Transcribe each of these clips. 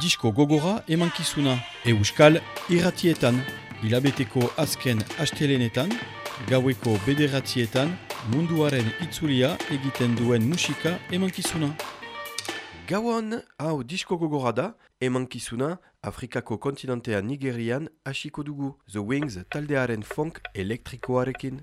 disko gogora emankizuna euskal irratietan. Ilabeteko azken astelenetan, gaueko bederatzietan, munduaren itzulia egiten duen musika emankizuna. Gauan, hau disko gogora da, emankizuna, Afrikako kontinentean Nigerian hasiko dugu, The Wings taldearen funk elektrikoarekin.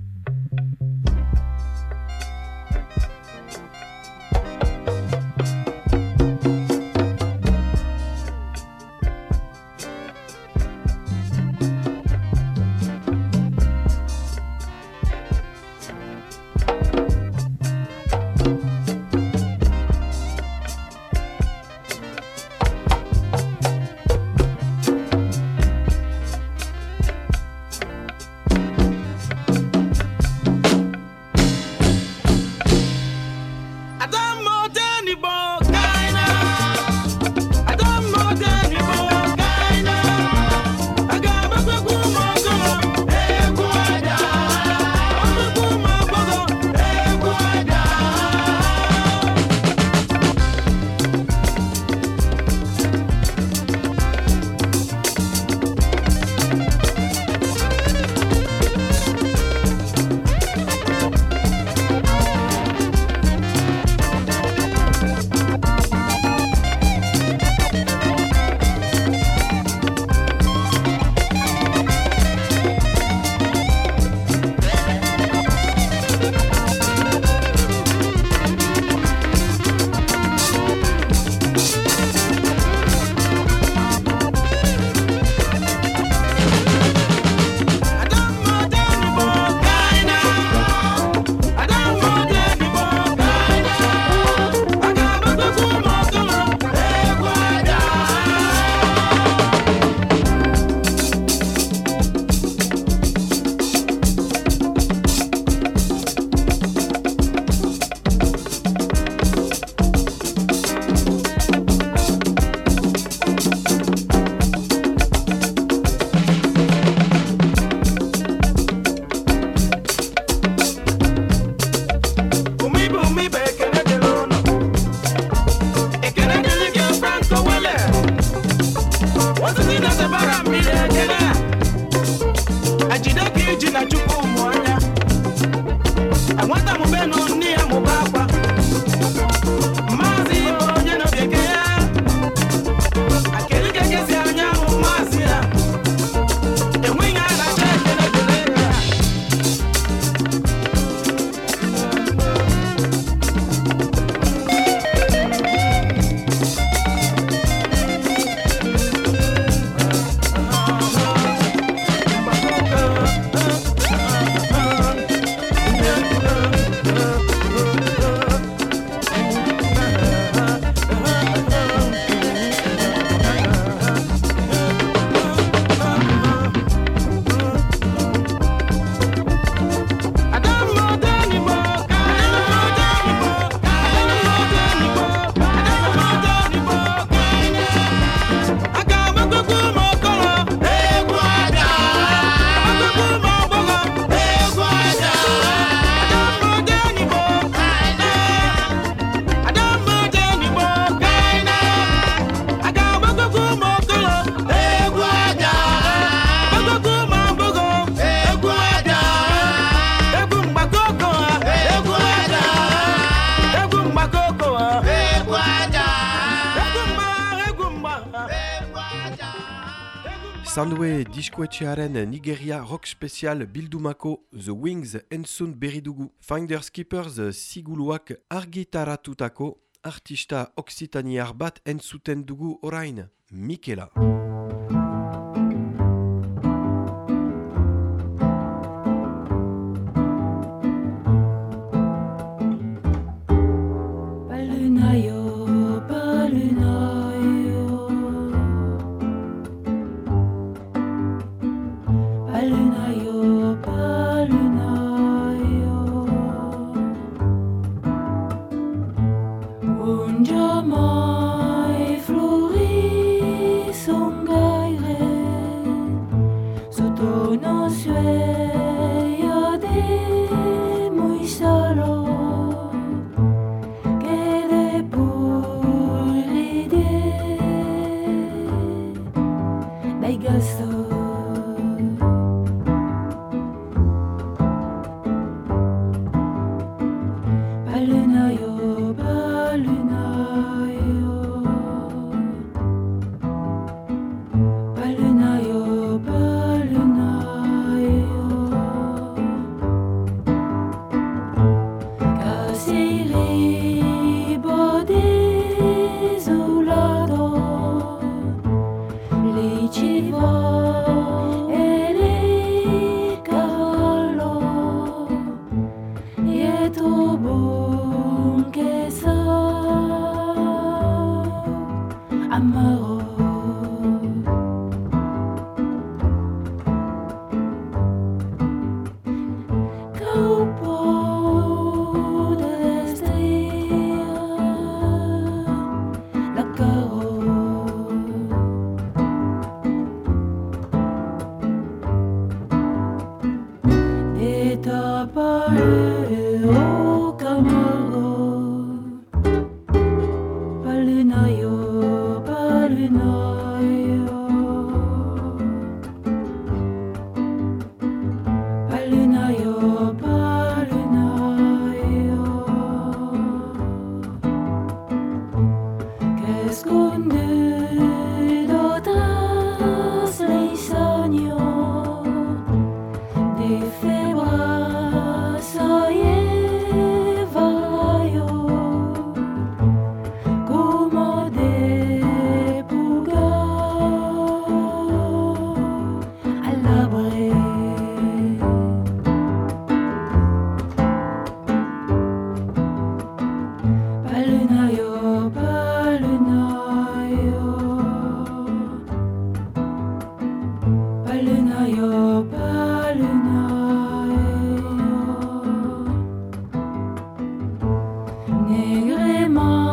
Diskoetxearen Nigeria rock special bildumako The Wings entzun berri dugu. Finders Keepers siguluak argitaratutako artista oksitaniar bat entzuten dugu orain, Mikela. I'm a négrément.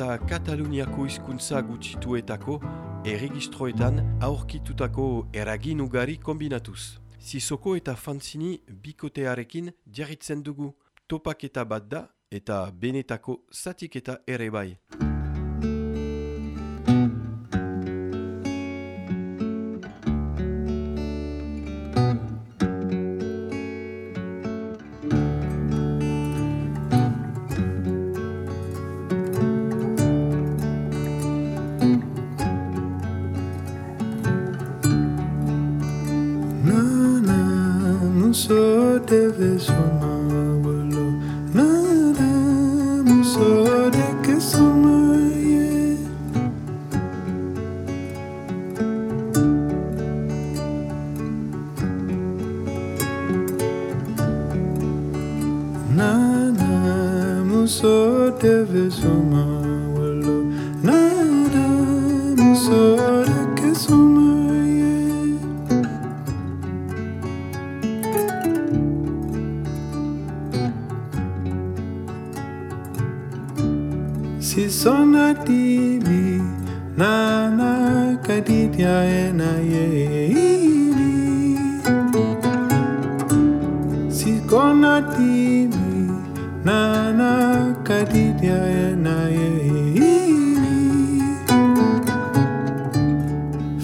Eta Kataluniako hizkuntza gutxituetako erregistroetan aurkitutako eragin ugari kombinatuz. Zizoko eta fantzini bikotearekin jarritzen dugu topaketa bat da eta benetako zatiketa ere bai.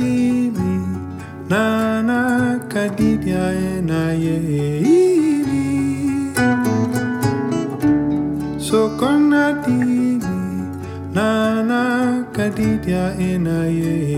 katili na na kadidia na yeili sokona dili na na kadidia na ye.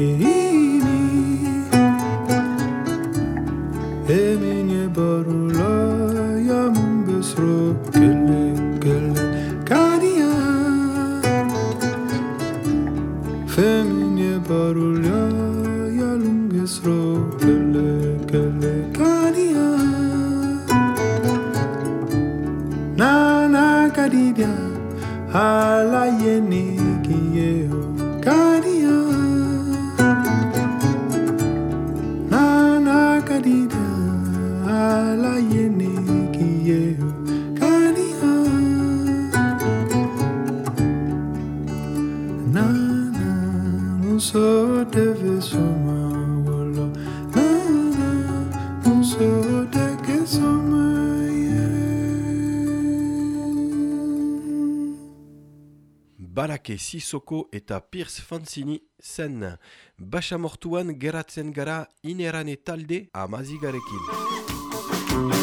Barake Sisoko eta Pierce Fanzini zen. Basamortuan geratzen gara inerane talde amazigarekin.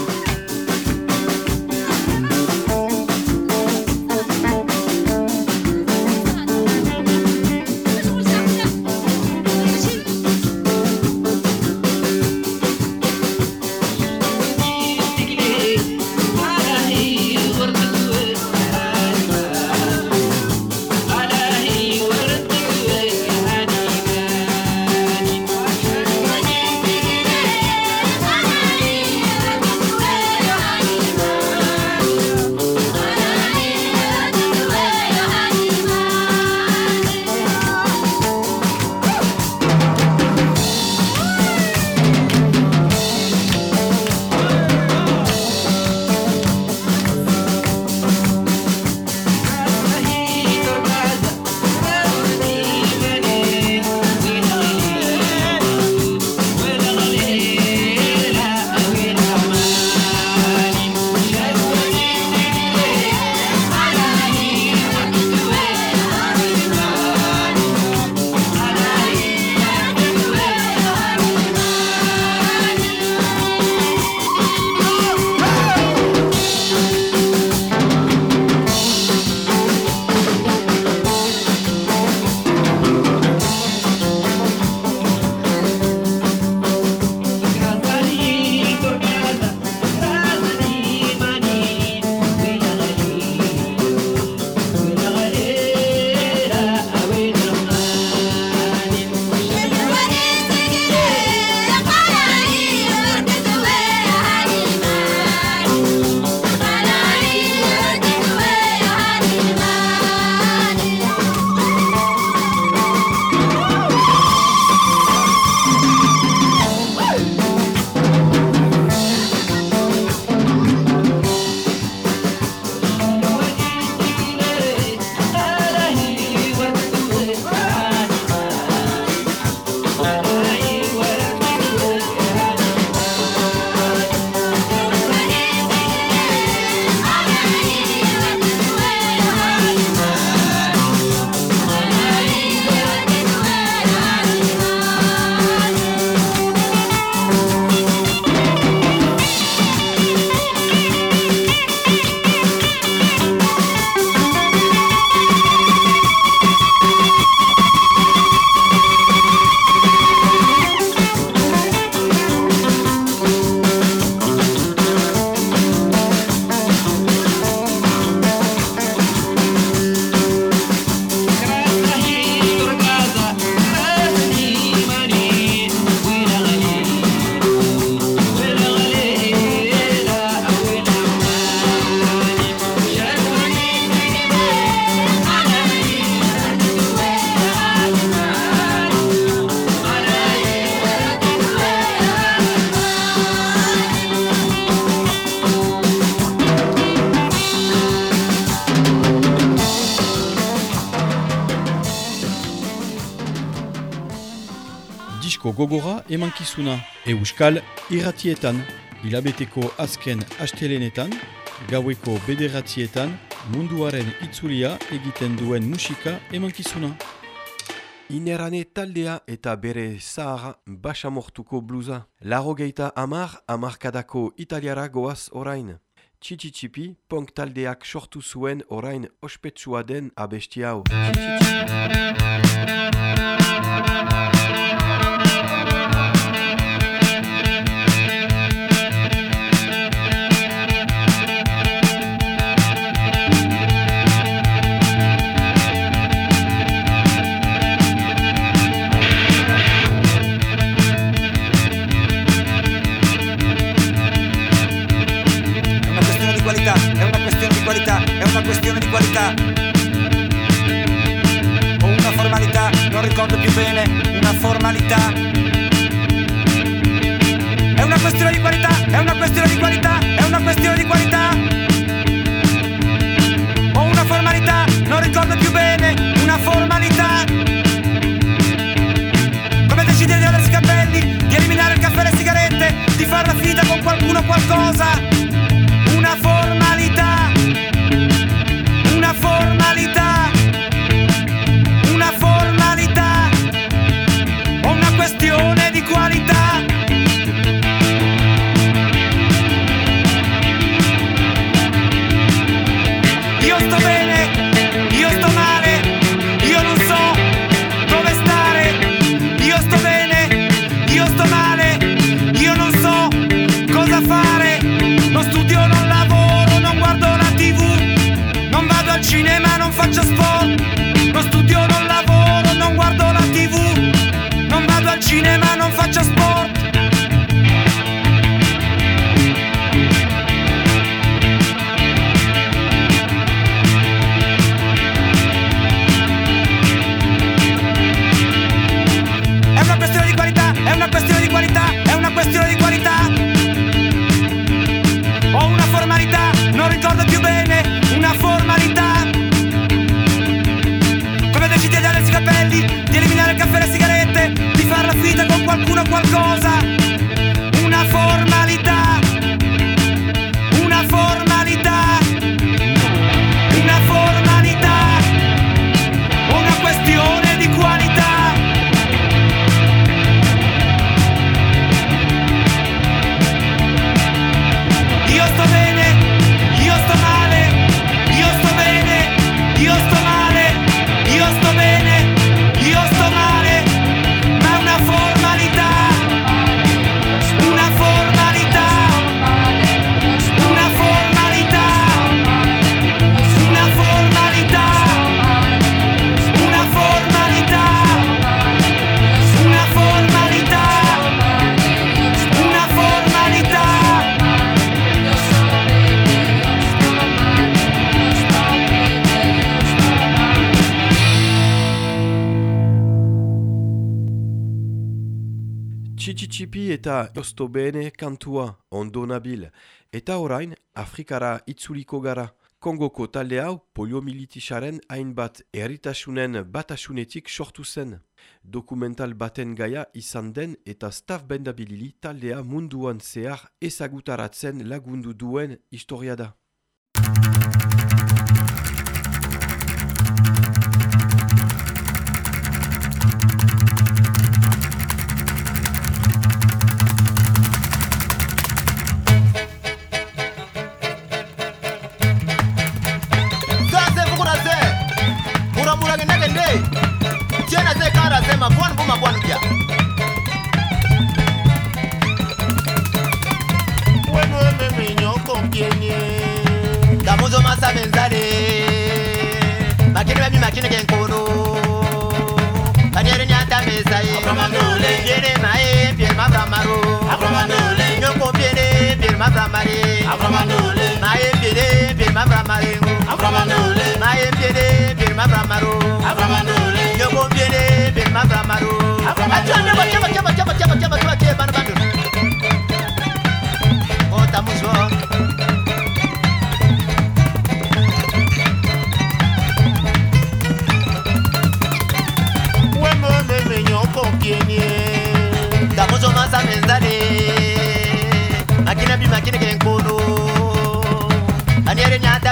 gogora emankizuna Euskal irratietan, hilabeteko azken astelenetan, gaueko bederatzietan munduaren itzulia egiten duen musika emankizuna. Inerane taldea eta bere zahar basamortuko bluza. Larogeita amar amarkadako italiara goaz orain. Txitsitxipi punk taldeak sortu zuen orain ospetsua den abesti hau. justo bene kantua, ondo nabil. Eta orain, Afrikara itzuliko gara. Kongoko talde hau poliomilitisaren hainbat erritasunen batasunetik sortu zen. Dokumental baten gaia izan den eta staff bendabilili taldea munduan zehar ezagutaratzen lagundu duen historia da.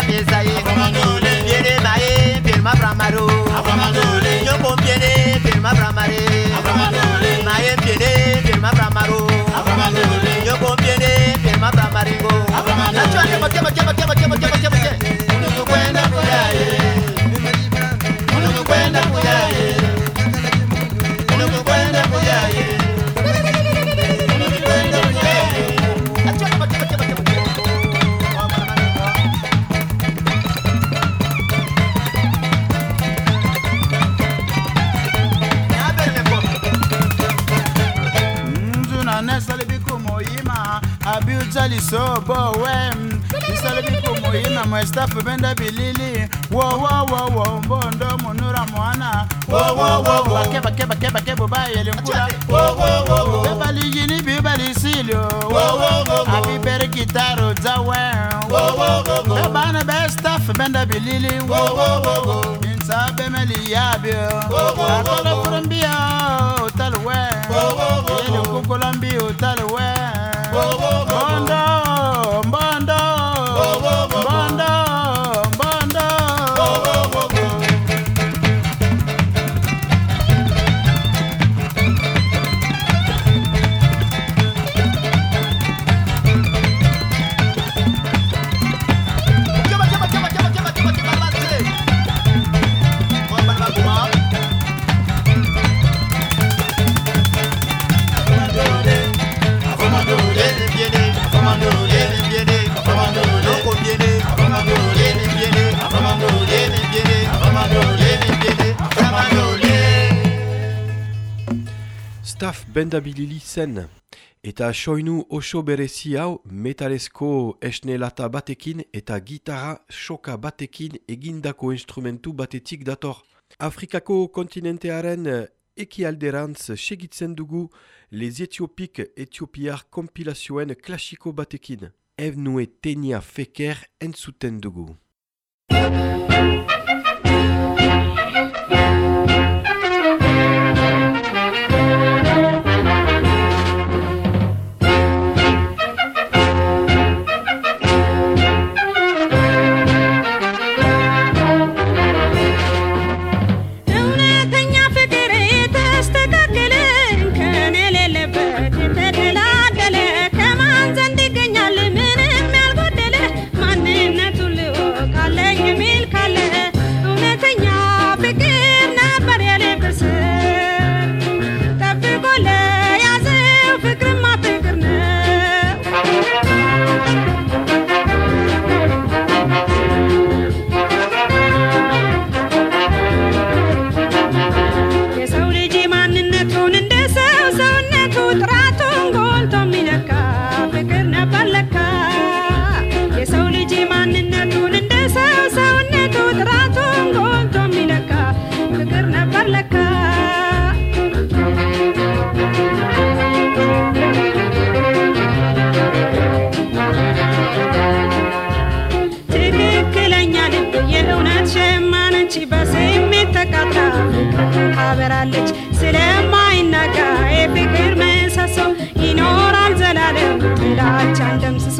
yesaye Viene maye, firma bramaro Nyombo viene, firma bramare Maye viene, firma bramaro Nyombo viene, firma bramaringo Nacho ande, moche, moche, moche, moche, moche, moche, moche biso bowem bisala bikumu ina maestafu benda bilili. Wowowowo mbondo munura mwana. Bakebakebakebakebo bayele nkula bebaligini bibalisilio abibere kitaro dzawe bebana bestafu benda bilili. Insa bemeliyabio atolafurumbiya otalwe yele nkukulambio otal Staff bendabilili zen. Eta soinu oso berezi hau metalesko esnelata batekin eta gitarra soka batekin egindako instrumentu batetik dator. Afrikako kontinentearen ekialderantz segitzen dugu les Etiopik Etiopiar kompilazioen klasiko batekin. Ev nue tenia feker entzuten dugu. ታበራለች ስለማይናጋ የፍቅር ምሰሶ ይኖራል ዘላለም። ጥላቻን ደምስሶ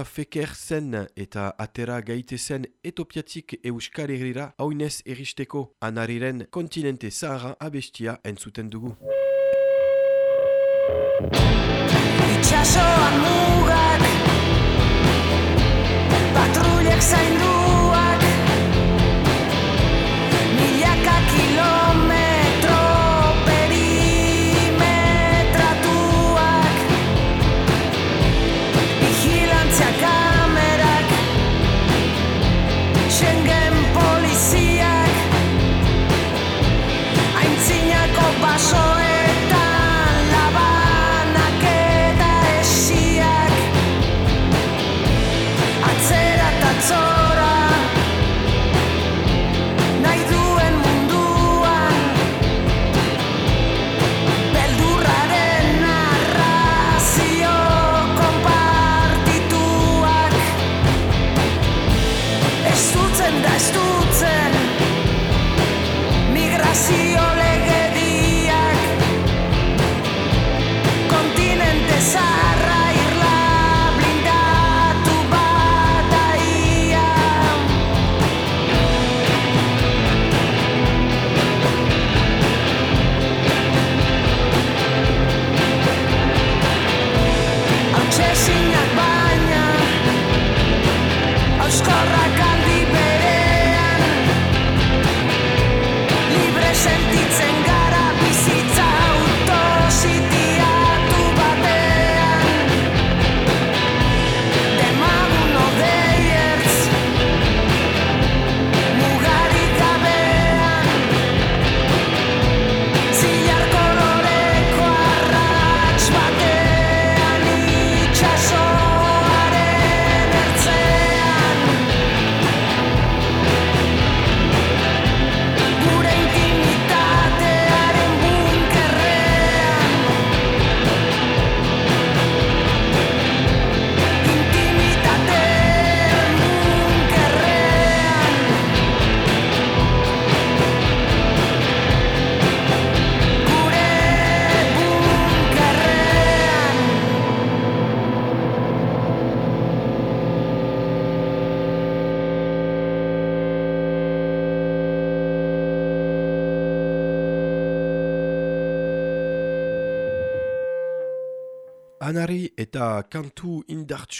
etenia feker zen eta atera gaitezen etopiatik euskal herrira haunez eristeko anariren kontinente zahara abestia entzuten dugu. Itxasoan mugak Patrullek zainduak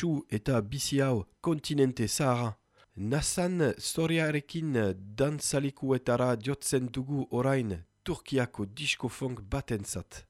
indartsu eta bizi hau kontinente zahara. Nasan storiarekin dantzalikuetara jotzen dugu orain Turkiako diskofunk batentzat.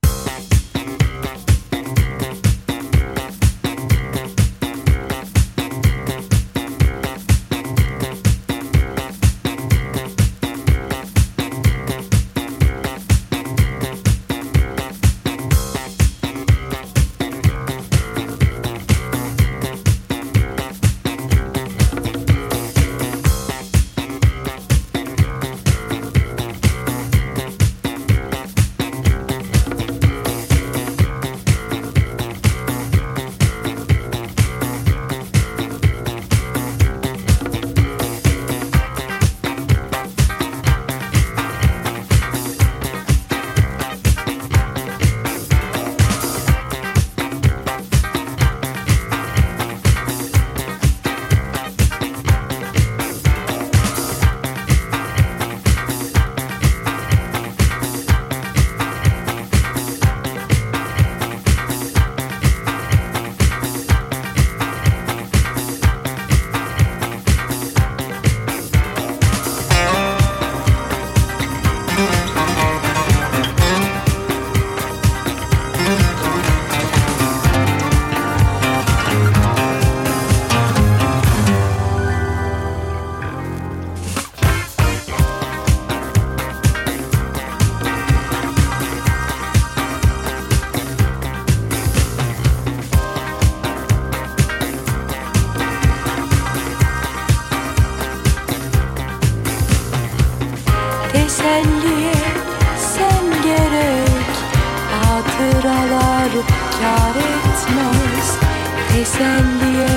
Teselliye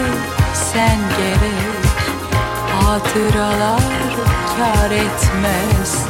sen gerek. Hatıralar kar etmez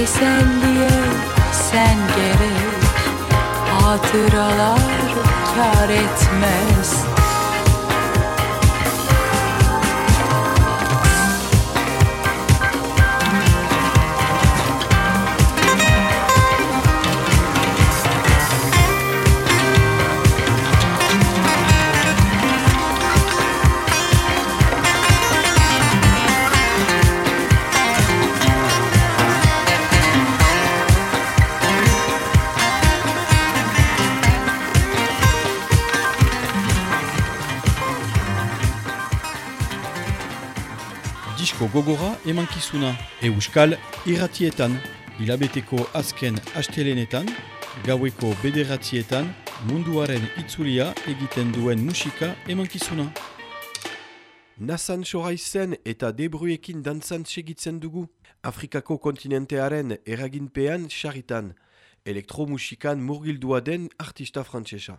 Teselliye sen gerek. Hatıralar kar etmez gogora emankizuna Euskal irratietan hilabeteko azken astelenetan gaueko bederatzietan munduaren itzulia egiten duen musika emankizuna. Nasan soraizen eta debruekin dantzan segitzen dugu. Afrikako kontinentearen eraginpean xaritan. Elektromusikan murgildua den artista frantsesa.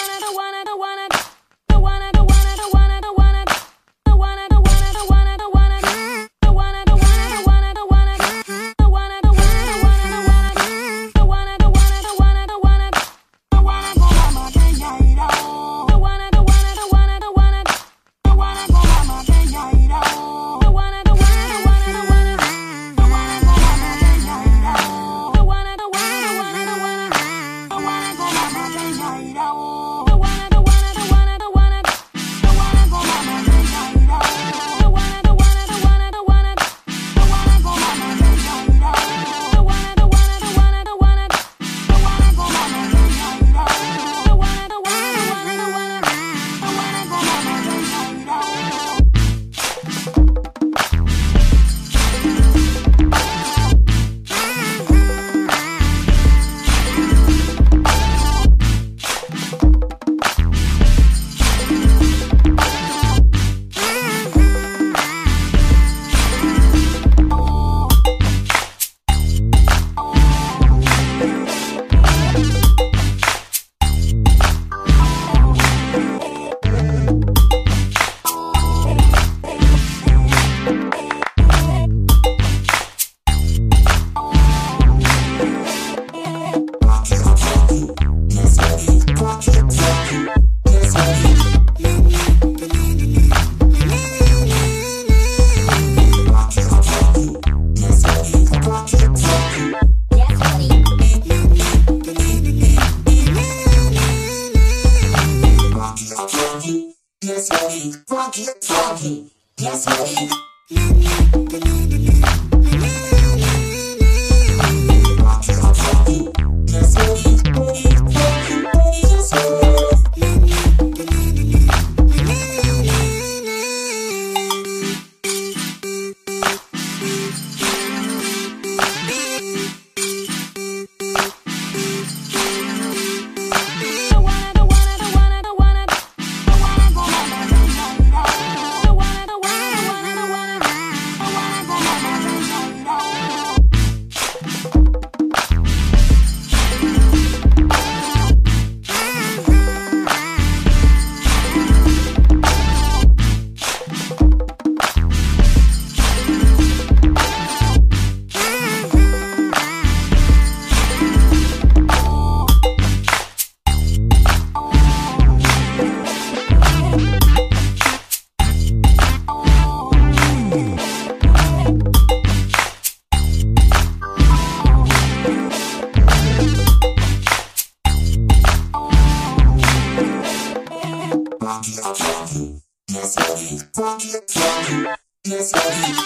Thank you.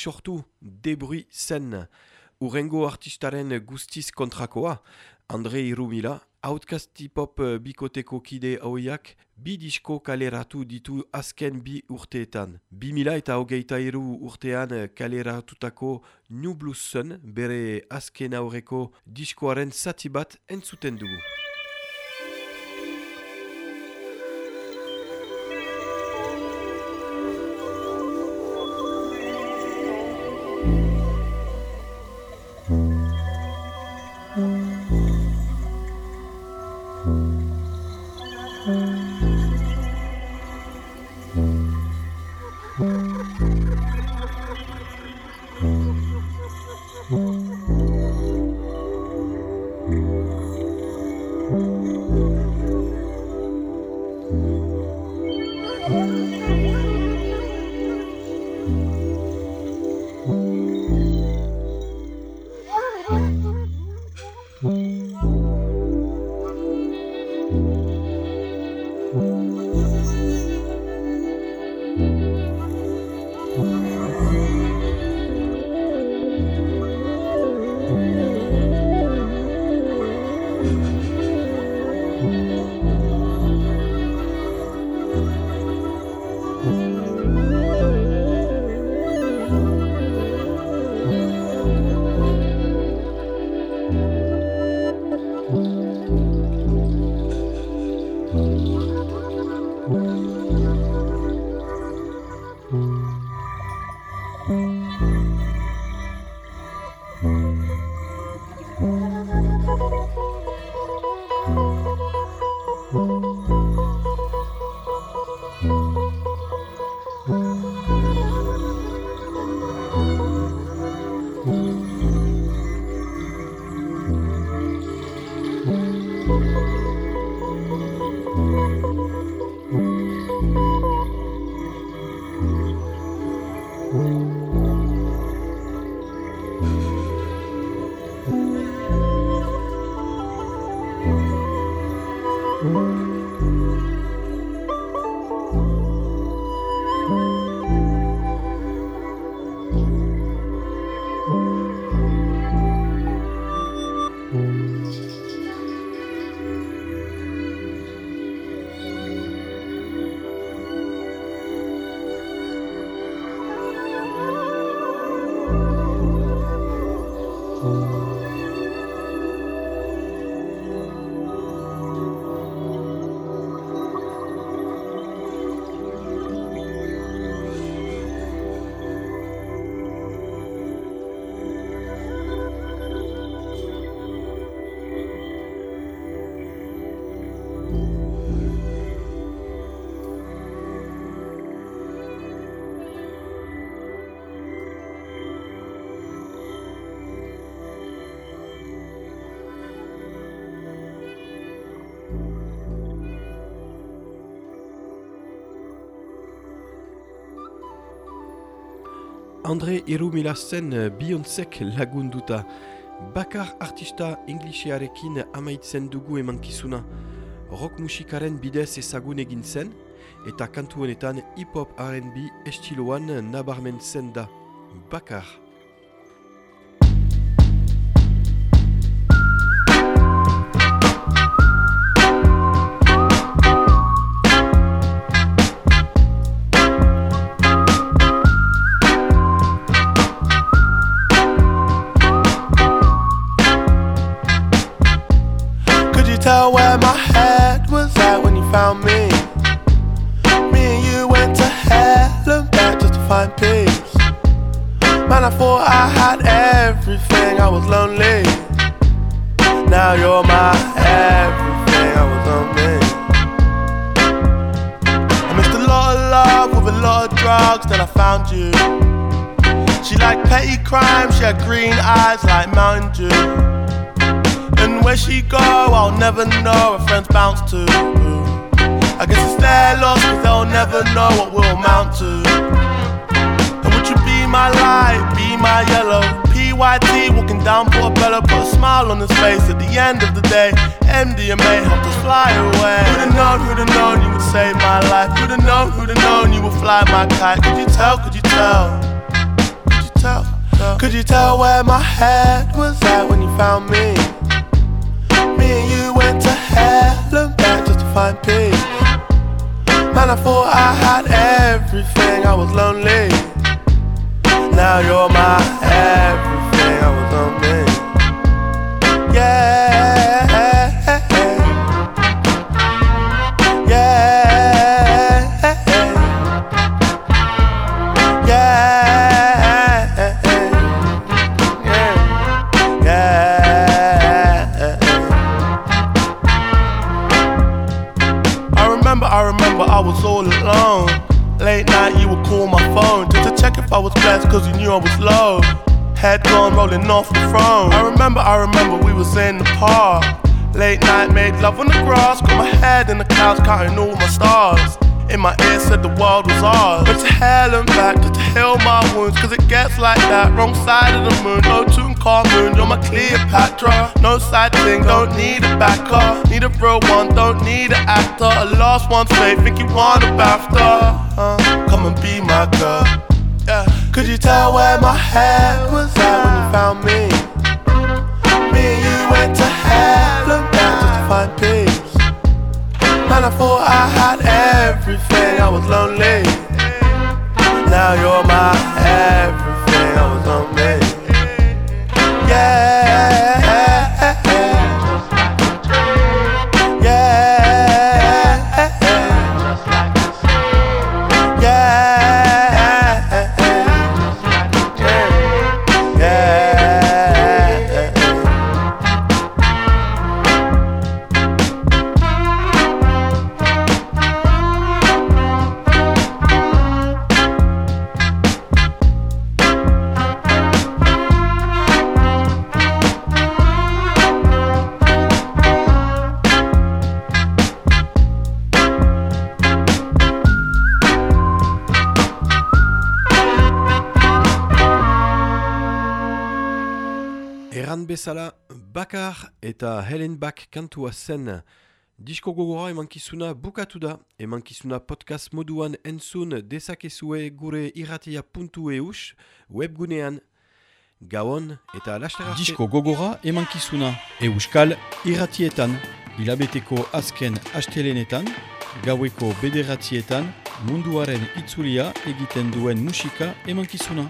Sortu, debruit zen. Urrengo artistaren guztiz kontrakoa, Andre Irumila, Outcast hip-hop eh, bikoteko kide hauiak, bi disko kaleratu ditu azken bi urteetan. Bi mila eta hogeita iru urtean kaleratutako New Blues Sun, bere azken aurreko diskoaren zati bat entzuten dugu. 嗯。Andre Irumila zen eh, Beyoncék lagunduta. Bakar artista inglisiarekin amaitzen dugu emankizuna. Rock musikaren bidez ezagun egin zen, eta kantu hip-hop R&B estiloan nabarmentzen da. Bakar. Tell where my head was at when you found me? Me and you went to hell and back just to find peace. Man, I thought I had everything, I was lonely. Now you're my everything, I was on me. I missed the drugs, then I found you. She liked petty crime, she had green eyes like Mountain Dew. Where she go, I'll never know, her friends bounce to. I guess it's their loss, cause they'll never know what we'll amount to. And would you be my light, be my yellow? PYT walking down Portobello, put a smile on his face at the end of the day. MDMA helped us fly away. Who'd have known, who'd have known you would save my life? Who'd have known, who'd have known you would fly my kite? Could you tell, could you tell? Could you tell? Could you tell where my head was at when you found? Me you went to hell and back just to find peace. Man, I thought I had everything, I was lonely. Now you're my everything, I was lonely. Yeah. Blessed, cause you knew I was low. Head gone rolling off the throne. I remember, I remember we was in the park. Late night, made love on the grass, got my head in the clouds, counting all my stars. In my ear said the world was ours. But to hell and back just to heal my wounds, cause it gets like that. Wrong side of the moon, no Tutankhamun, you're my Cleopatra. No side thing, don't need a backer. Need a real one, don't need an actor. A lost one's fate, think you want a BAFTA. Uh, come and be my girl. Yeah. Could you tell where my head was at when you found me? Me and you went to hell and back just to find peace. Man, I thought I had everything, I was lonely. Now you're my everything, I was lonely. Yeah. Bezala, Bakar eta Helen Bak kantua zen. Disko gogora emankizuna bukatu da. Emankizuna podcast moduan entzun dezakezue gure irratia.eus webgunean. Gauon eta lastara arte. Disko gogora emankizuna euskal irratietan, hilabeteko azken astelenetan, gaueko bederatzietan, munduaren itzulia egiten duen musika emankizuna.